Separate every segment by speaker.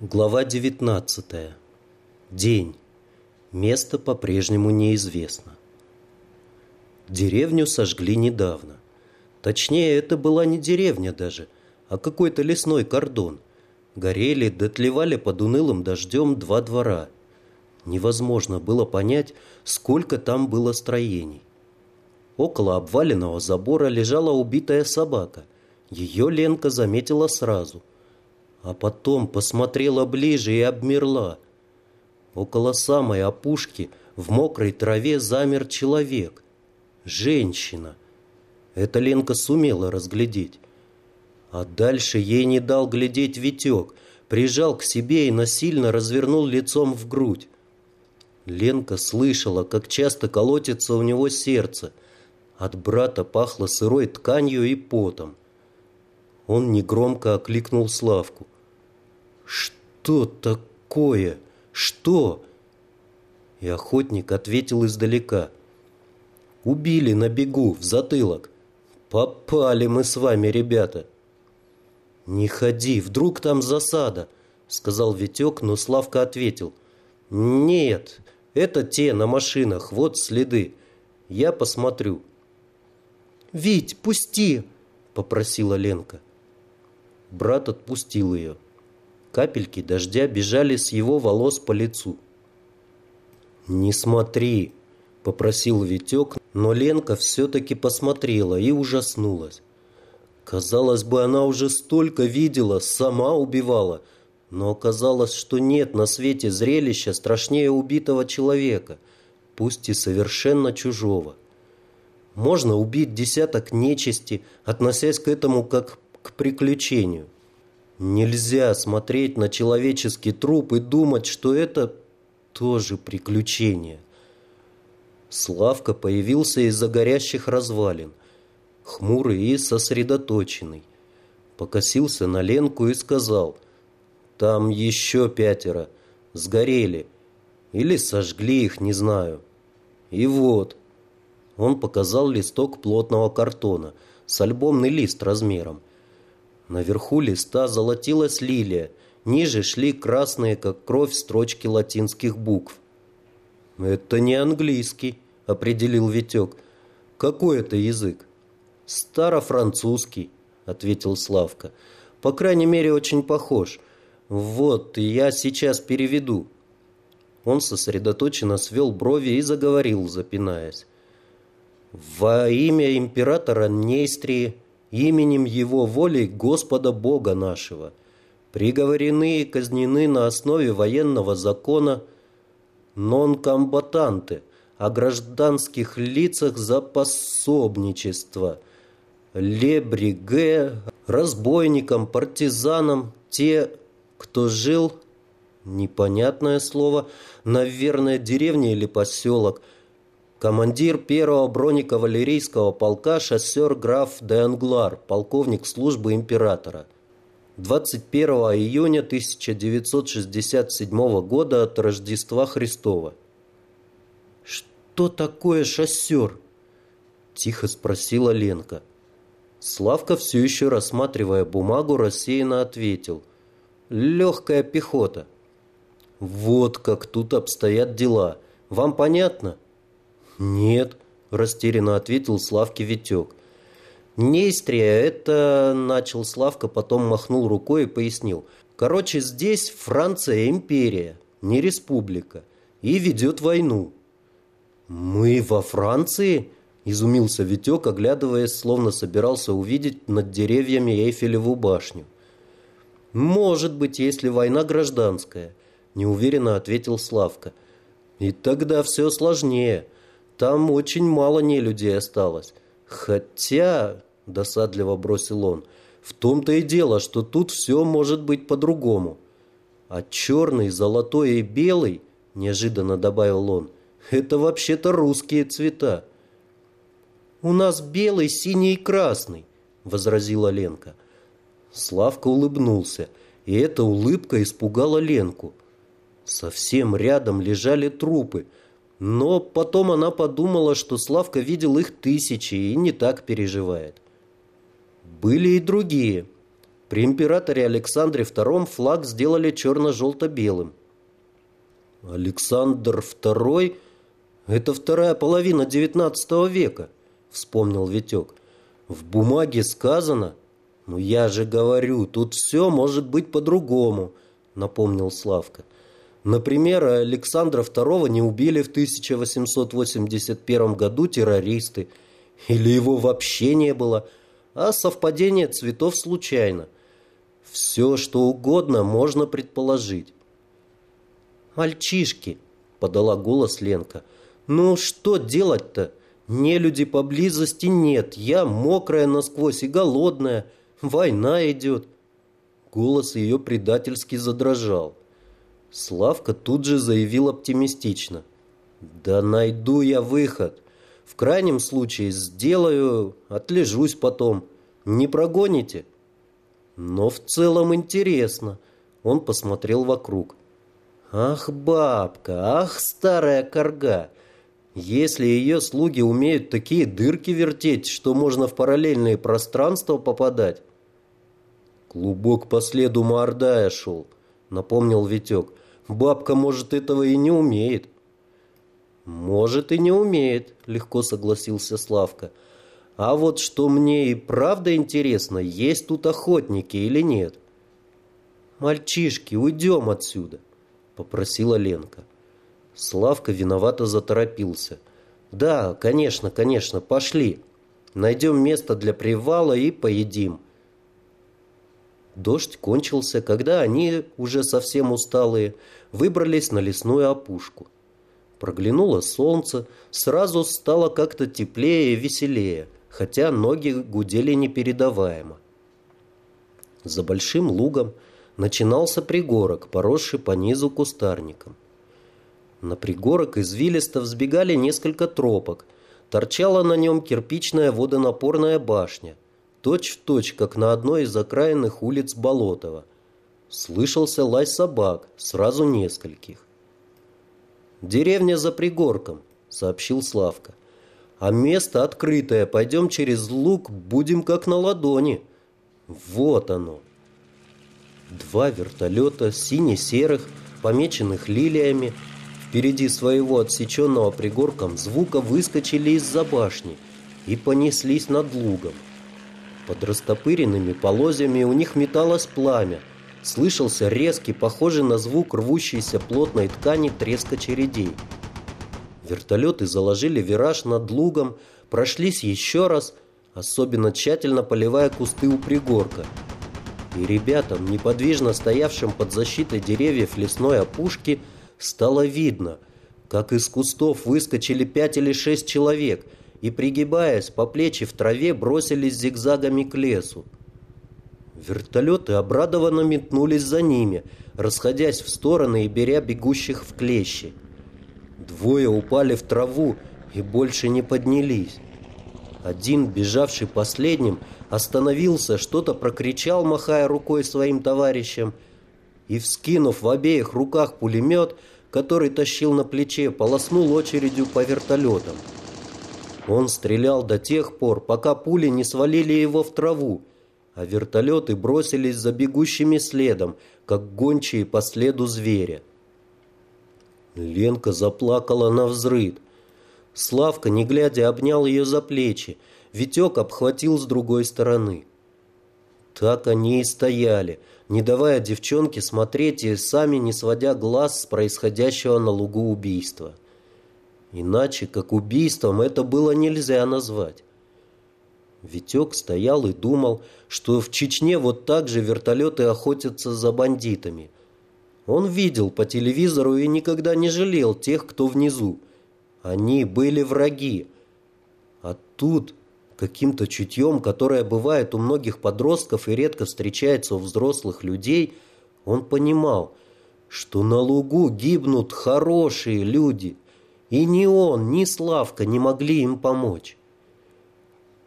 Speaker 1: Глава 19. День. Место по-прежнему неизвестно. Деревню сожгли недавно. Точнее, это была не деревня даже, а какой-то лесной кордон. Горели, дотлевали под унылым дождем два двора. Невозможно было понять, сколько там было строений. Около обваленного забора лежала убитая собака. Ее Ленка заметила сразу – а потом посмотрела ближе и обмерла. Около самой опушки в мокрой траве замер человек. Женщина. Это Ленка сумела разглядеть. А дальше ей не дал глядеть Витек, прижал к себе и насильно развернул лицом в грудь. Ленка слышала, как часто колотится у него сердце. От брата пахло сырой тканью и потом. Он негромко окликнул Славку. «Что такое? Что?» И охотник ответил издалека. «Убили на бегу, в затылок. Попали мы с вами, ребята». «Не ходи, вдруг там засада», — сказал Витек, но Славка ответил. «Нет, это те на машинах, вот следы. Я посмотрю».
Speaker 2: «Вить, пусти!» — попросила Ленка.
Speaker 1: Брат отпустил ее. Капельки дождя бежали с его волос по лицу. «Не смотри!» — попросил Витек, но Ленка все-таки посмотрела и ужаснулась. Казалось бы, она уже столько видела, сама убивала, но оказалось, что нет на свете зрелища страшнее убитого человека, пусть и совершенно чужого. Можно убить десяток нечисти, относясь к этому как к приключению. Нельзя смотреть на человеческий труп и думать, что это тоже приключение. Славка появился из-за горящих развалин, хмурый и сосредоточенный. Покосился на Ленку и сказал, «Там еще пятеро, сгорели, или сожгли их, не знаю. И вот». Он показал листок плотного картона с альбомный лист размером. Наверху листа золотилась лилия, ниже шли красные, как кровь, строчки латинских букв. «Это не английский», — определил Витек. «Какой это язык?» «Старофранцузский», — ответил Славка. «По крайней мере, очень похож. Вот, я сейчас переведу». Он сосредоточенно свел брови и заговорил, запинаясь. «Во имя императора Нейстрии...» именем Его воли Господа Бога нашего, приговорены и казнены на основе военного закона нон-комбатанты о гражданских лицах за пособничество, лебриге, разбойникам, партизанам, те, кто жил, непонятное слово, наверное, деревня или поселок – Командир первого бронекавалерийского полка шоссер граф де Англар, полковник службы императора. 21 июня 1967 года от Рождества Христова.
Speaker 2: «Что такое шоссер?» – тихо спросила Ленка.
Speaker 1: Славка, все еще рассматривая бумагу, рассеянно ответил. «Легкая пехота». «Вот как тут обстоят дела. Вам понятно?»
Speaker 2: «Нет», – растерянно ответил Славке Витек.
Speaker 1: «Нейстрия – это...» – начал Славка, потом махнул рукой и пояснил. «Короче, здесь Франция империя, не республика, и ведет войну».
Speaker 2: «Мы во Франции?» – изумился Витек, оглядываясь, словно собирался увидеть над деревьями Эйфелеву башню.
Speaker 1: «Может быть, если война гражданская», – неуверенно ответил Славка. «И тогда все сложнее». Там очень мало нелюдей осталось. Хотя, досадливо бросил он, в том-то и дело, что тут все может быть по-другому. А черный, золотой и белый, неожиданно добавил он, это вообще-то русские цвета.
Speaker 2: «У нас белый, синий и красный», — возразила Ленка.
Speaker 1: Славка улыбнулся, и эта улыбка испугала Ленку. Совсем рядом лежали трупы — но потом она подумала, что Славка видел их тысячи и не так переживает. Были и другие. При императоре Александре II флаг сделали черно-желто-белым. «Александр II – это вторая половина XIX века», – вспомнил Витек. «В бумаге сказано...» «Ну я же говорю, тут все может быть по-другому», – напомнил Славка. Например, Александра II не убили в 1881 году террористы, или его вообще не было, а совпадение цветов случайно – все, что угодно можно предположить. «Мальчишки!» – подала голос Ленка. «Ну, что делать-то? Нелюди поблизости нет. Я мокрая насквозь и голодная. Война идет». Голос ее предательски задрожал. Славка тут же заявил оптимистично. «Да найду я выход. В крайнем случае сделаю, отлежусь потом. Не прогоните?» Но в целом интересно. Он посмотрел вокруг. Ах, бабка, ах, старая корга. Если ее слуги умеют такие дырки вертеть, что можно в параллельные пространства попадать. Клубок по следу Мордая шел, напомнил Витек. Бабка, может, этого и не умеет. Может, и не умеет, легко согласился Славка. А вот что мне и правда интересно, есть тут охотники или нет. «Мальчишки, уйдем отсюда», — попросила Ленка. Славка виновато заторопился. «Да, конечно, конечно, пошли. Найдем место для привала и поедим». Дождь кончился, когда они, уже совсем усталые, выбрались на лесную опушку. Проглянуло солнце, сразу стало как-то теплее и веселее — хотя ноги гудели непередаваемо. За большим лугом начинался пригорок, поросший по низу кустарником. На пригорок извилисто взбегали несколько тропок. Торчала на нем кирпичная водонапорная башня, точь-в-точь, точь, как на одной из окраинных улиц Болотова. Слышался лай собак, сразу нескольких. «Деревня за пригорком», — сообщил Славка. А место открытое, пойдем через луг, будем как на ладони. Вот оно. Два вертолета, сине-серых, помеченных лилиями, впереди своего отсеченного пригорком звука выскочили из-за башни и понеслись над лугом. Под растопыренными полозьями у них металось пламя. Слышался резкий, похожий на звук рвущейся плотной ткани треск очередей. Вертолеты заложили вираж над лугом, прошлись еще раз, особенно тщательно поливая кусты у пригорка. И ребятам, неподвижно стоявшим под защитой деревьев лесной опушки, стало видно, как из кустов выскочили пять или шесть человек и, пригибаясь по плечи в траве, бросились зигзагами к лесу. Вертолеты обрадованно метнулись за ними, расходясь в стороны и беря бегущих в клещи. Двое упали в траву и больше не поднялись. Один, бежавший последним, остановился, что-то прокричал, махая рукой своим товарищам, и, вскинув в обеих руках пулемет, который тащил на плече, полоснул очередью по вертолетам. Он стрелял до тех пор, пока пули не свалили его в траву, а вертолеты бросились за бегущими следом, как гончие по следу зверя. Ленка заплакала на взрыд. Славка, не глядя, обнял ее за плечи. Витек обхватил с другой стороны. Так они и стояли, не давая девчонке смотреть и сами не сводя глаз с происходящего на лугу убийства. Иначе, как убийством, это было нельзя назвать. Витек стоял и думал, что в Чечне вот так же вертолеты охотятся за бандитами – он видел по телевизору и никогда не жалел тех, кто внизу. Они были враги. А тут каким-то чутьем, которое бывает у многих подростков и редко встречается у взрослых людей, он понимал, что на лугу гибнут хорошие люди, и ни он, ни Славка не могли им помочь.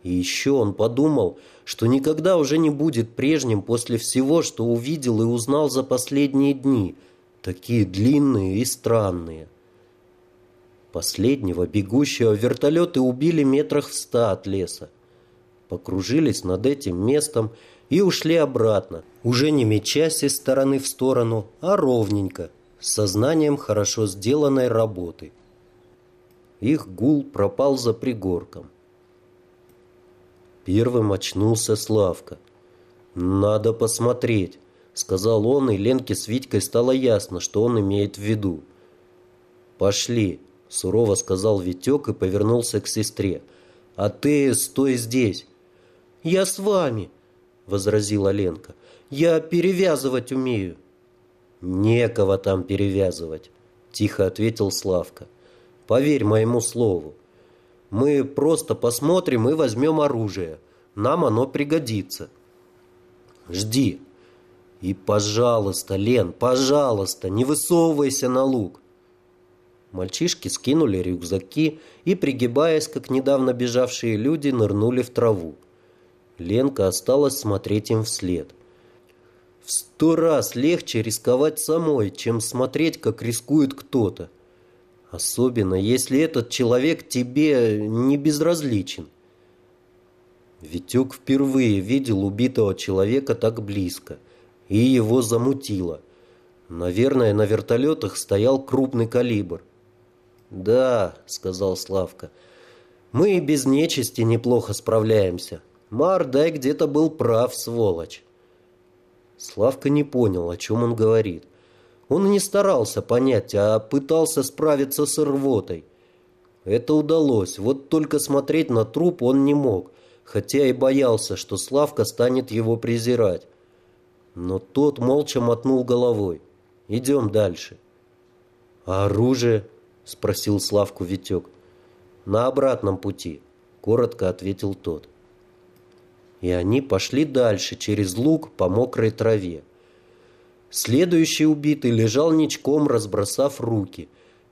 Speaker 1: И еще он подумал, что никогда уже не будет прежним после всего, что увидел и узнал за последние дни, такие длинные и странные. Последнего бегущего вертолеты убили метрах в ста от леса. Покружились над этим местом и ушли обратно, уже не мечась из стороны в сторону, а ровненько, с сознанием хорошо сделанной работы. Их гул пропал за пригорком. Первым очнулся Славка. «Надо посмотреть», — сказал он, и Ленке с Витькой стало ясно, что он имеет в виду. «Пошли», — сурово сказал Витек и повернулся к сестре. «А ты стой здесь».
Speaker 2: «Я с вами», — возразила Ленка. «Я перевязывать умею».
Speaker 1: «Некого там перевязывать», — тихо ответил Славка. «Поверь моему слову. Мы просто посмотрим и возьмем оружие. Нам оно пригодится». «Жди». «И, пожалуйста, Лен, пожалуйста, не высовывайся на луг. Мальчишки скинули рюкзаки и, пригибаясь, как недавно бежавшие люди, нырнули в траву. Ленка осталась смотреть им вслед. В сто раз легче рисковать самой, чем смотреть, как рискует кто-то. Особенно, если этот человек тебе не безразличен. Витек впервые видел убитого человека так близко, и его замутило. Наверное, на вертолетах стоял крупный калибр. «Да», — сказал Славка, — «мы и без нечисти неплохо справляемся. Мардай где-то был прав, сволочь». Славка не понял, о чем он говорит. Он не старался понять, а пытался справиться с рвотой. Это удалось, вот только смотреть на труп он не мог, хотя и боялся, что Славка станет его презирать. Но тот молча мотнул головой. «Идем дальше». «А оружие?» – спросил Славку Витек. «На обратном пути», – коротко ответил тот. И они пошли дальше, через луг по мокрой траве. Следующий убитый лежал ничком, разбросав руки.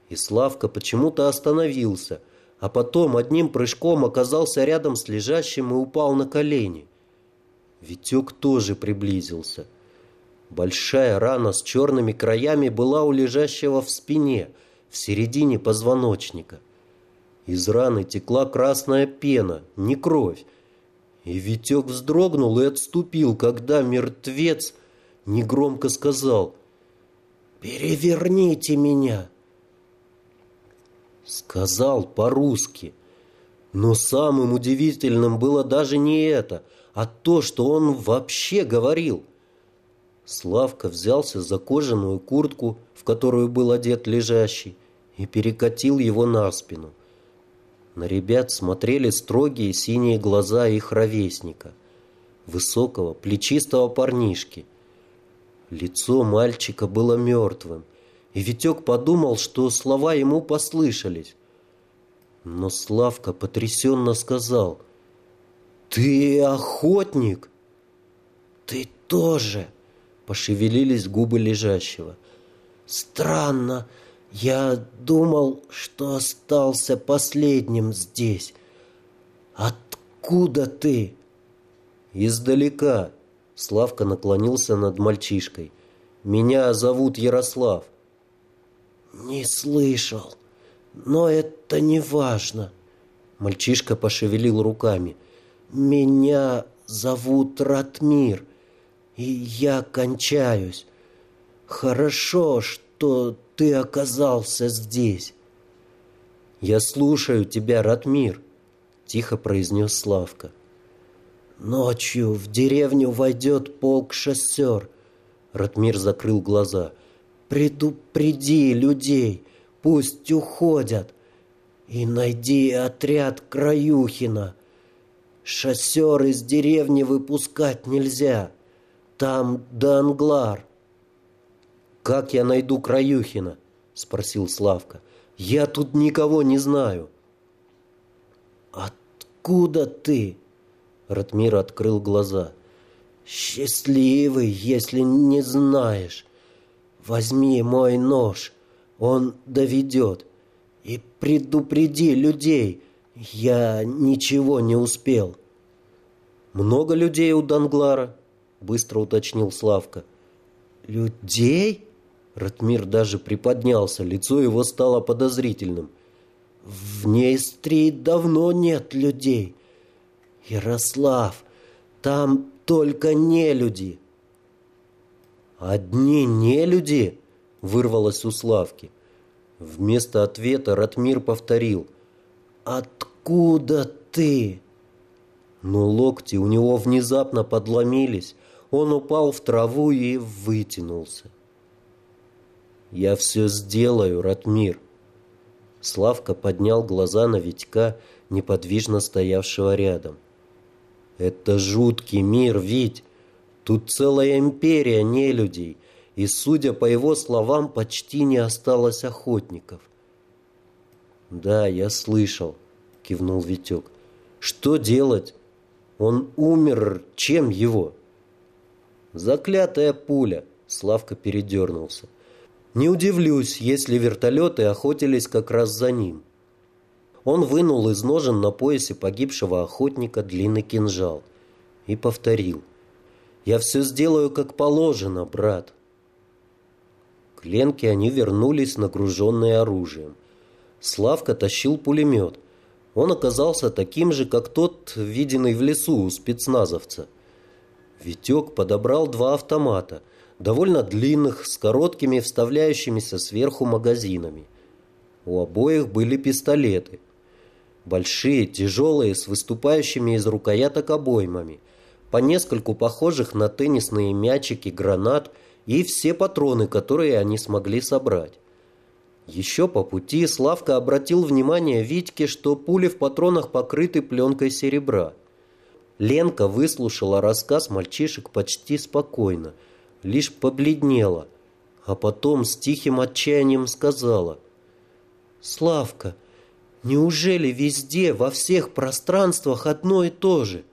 Speaker 1: И Славка почему-то остановился, а потом одним прыжком оказался рядом с лежащим и упал на колени. Витек тоже приблизился. Большая рана с черными краями была у лежащего в спине – в середине позвоночника. Из раны текла красная пена, не кровь. И Витек вздрогнул и отступил, когда мертвец негромко сказал «Переверните меня!» Сказал по-русски. Но самым удивительным было даже не это, а то, что он вообще говорил. Славка взялся за кожаную куртку, в которую был одет лежащий, и перекатил его на спину. На ребят смотрели строгие синие глаза их ровесника, высокого, плечистого парнишки. Лицо мальчика было мертвым, и Витек подумал, что слова ему послышались. Но Славка потрясенно сказал, «Ты охотник?» «Ты тоже!» Пошевелились губы лежащего. «Странно. Я думал, что остался последним здесь. Откуда ты?» «Издалека». Славка наклонился над мальчишкой. «Меня зовут Ярослав». «Не слышал. Но это не важно». Мальчишка пошевелил руками. «Меня зовут Ратмир и я кончаюсь. Хорошо, что ты оказался здесь. Я слушаю тебя, Ратмир, тихо произнес Славка. Ночью в деревню войдет полк шоссер. Ратмир закрыл глаза. Предупреди людей, пусть уходят. И найди отряд Краюхина. Шоссер из деревни выпускать нельзя. Там Данглар. «Как я найду Краюхина?» – спросил Славка. «Я тут никого не знаю». «Откуда ты?» Ратмир открыл глаза. «Счастливый, если не знаешь. Возьми мой нож, он доведет. И предупреди людей, я ничего не успел». «Много людей у Данглара?» быстро уточнил Славка. «Людей?» Ратмир даже приподнялся, лицо его стало подозрительным. «В Нейстрии давно нет людей. Ярослав, там
Speaker 2: только не люди. «Одни не люди?» — вырвалось у Славки. Вместо ответа Ратмир повторил. «Откуда ты?» Но локти у него внезапно подломились. Он упал в траву и вытянулся. «Я все сделаю, Ратмир!» Славка поднял глаза на Витька, неподвижно стоявшего рядом. «Это жуткий мир, Вить! Тут целая империя нелюдей, и, судя по его словам, почти не осталось охотников. «Да, я слышал», — кивнул Витек. «Что делать? Он умер, чем его?» «Заклятая пуля», — Славка передернулся. «Не удивлюсь, если вертолеты охотились как раз за ним». Он вынул из ножен на поясе погибшего охотника длинный кинжал и повторил. Я все сделаю как положено, брат. К Ленке они вернулись, нагруженные оружием. Славка тащил пулемет. Он оказался таким же, как тот, виденный в лесу у спецназовца. Витек подобрал два автомата, довольно длинных, с короткими вставляющимися сверху магазинами. У обоих были пистолеты. Большие, тяжелые, с выступающими из рукояток обоймами – по нескольку похожих на теннисные мячики гранат и все патроны, которые они смогли собрать. Еще по пути Славка обратил внимание Витьке, что пули в патронах покрыты пленкой серебра. Ленка выслушала рассказ мальчишек почти спокойно, лишь побледнела, а потом с тихим отчаянием сказала «Славка, неужели везде, во всех пространствах одно и то же?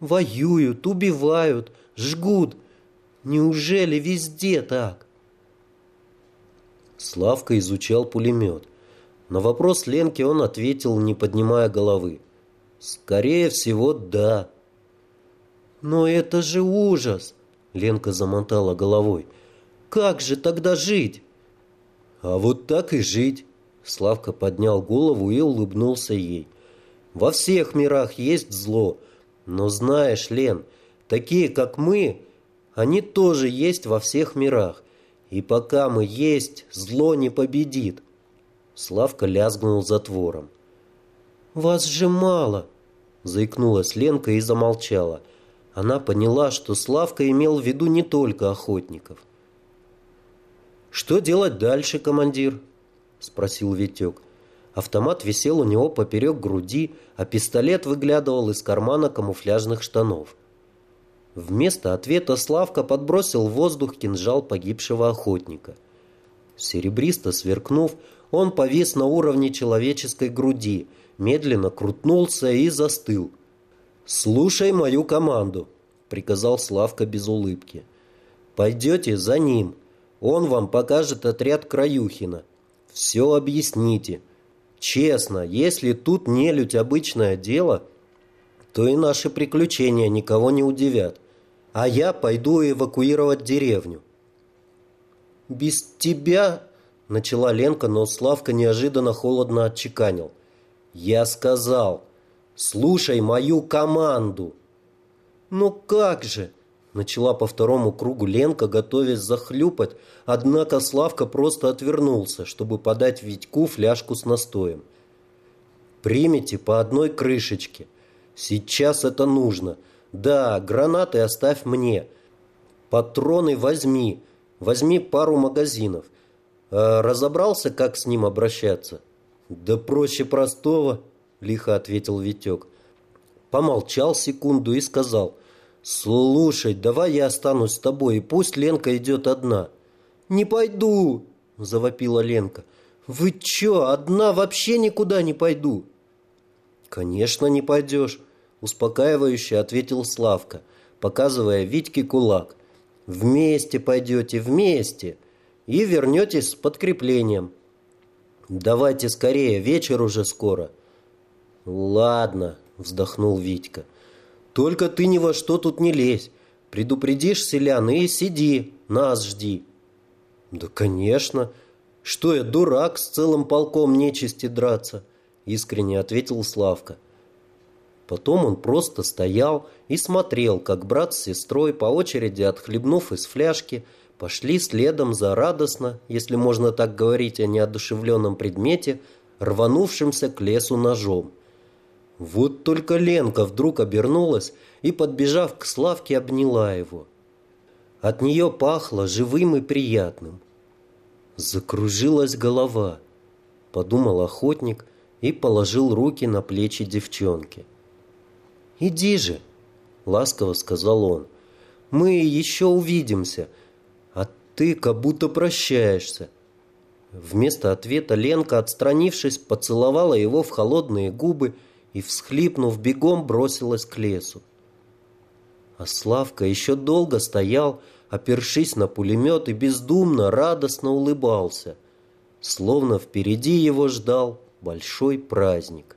Speaker 2: Воюют, убивают, жгут. Неужели везде так? Славка изучал пулемет. На вопрос Ленки он ответил, не поднимая головы. «Скорее всего, да». «Но это же ужас!» Ленка замотала головой. «Как же тогда жить?» «А вот так и жить!» Славка поднял голову и улыбнулся ей. «Во всех мирах есть зло, но знаешь, Лен, такие, как мы, они тоже есть во всех мирах. И пока мы есть, зло не победит. Славка лязгнул затвором. «Вас же мало!» Заикнулась Ленка и замолчала. Она поняла, что Славка имел в виду не только охотников. «Что делать дальше, командир?» Спросил Витек. Автомат висел у него поперек груди, а пистолет выглядывал из кармана камуфляжных штанов. Вместо ответа Славка подбросил в воздух кинжал погибшего охотника. Серебристо сверкнув, он повис на уровне человеческой груди, медленно крутнулся и застыл. «Слушай мою команду», — приказал Славка без улыбки. «Пойдете за ним. Он вам покажет отряд Краюхина. Все объясните. Честно, если тут нелюдь обычное дело, то и наши приключения никого не удивят. А я пойду эвакуировать деревню. «Без тебя...» — начала Ленка, но Славка неожиданно холодно отчеканил. «Я сказал, слушай мою команду!» «Ну как же?» Начала по второму кругу Ленка, готовясь захлюпать, однако Славка просто отвернулся, чтобы подать Витьку фляжку с настоем. «Примите по одной крышечке. Сейчас это нужно. Да, гранаты оставь мне. Патроны возьми. Возьми пару магазинов. А разобрался, как с ним обращаться?» «Да проще простого», — лихо ответил Витек. Помолчал секунду и сказал — «Слушай, давай я останусь с тобой, и пусть Ленка идет одна». «Не пойду!» – завопила Ленка. «Вы чё, одна вообще никуда не пойду?» «Конечно, не пойдешь», – успокаивающе ответил Славка, показывая Витьке кулак. «Вместе пойдете, вместе, и вернетесь с подкреплением». «Давайте скорее, вечер уже скоро». «Ладно», – вздохнул Витька. Только ты ни во что тут не лезь. Предупредишь селян и сиди, нас жди». «Да, конечно. Что я, дурак, с целым полком нечисти драться?» Искренне ответил Славка.
Speaker 1: Потом он просто стоял и смотрел, как брат с сестрой, по очереди отхлебнув из фляжки, пошли следом за радостно, если можно так говорить о неодушевленном предмете, рванувшимся к лесу ножом. Вот только Ленка вдруг обернулась и, подбежав к Славке, обняла его. От нее пахло живым и приятным. Закружилась голова, подумал охотник и положил руки на плечи девчонки. «Иди же!» — ласково сказал он. «Мы еще увидимся, а ты как будто прощаешься». Вместо ответа Ленка, отстранившись, поцеловала его в холодные губы и, всхлипнув, бегом бросилась к лесу. А Славка еще долго стоял, опершись на пулемет и бездумно, радостно улыбался, словно впереди его ждал большой праздник.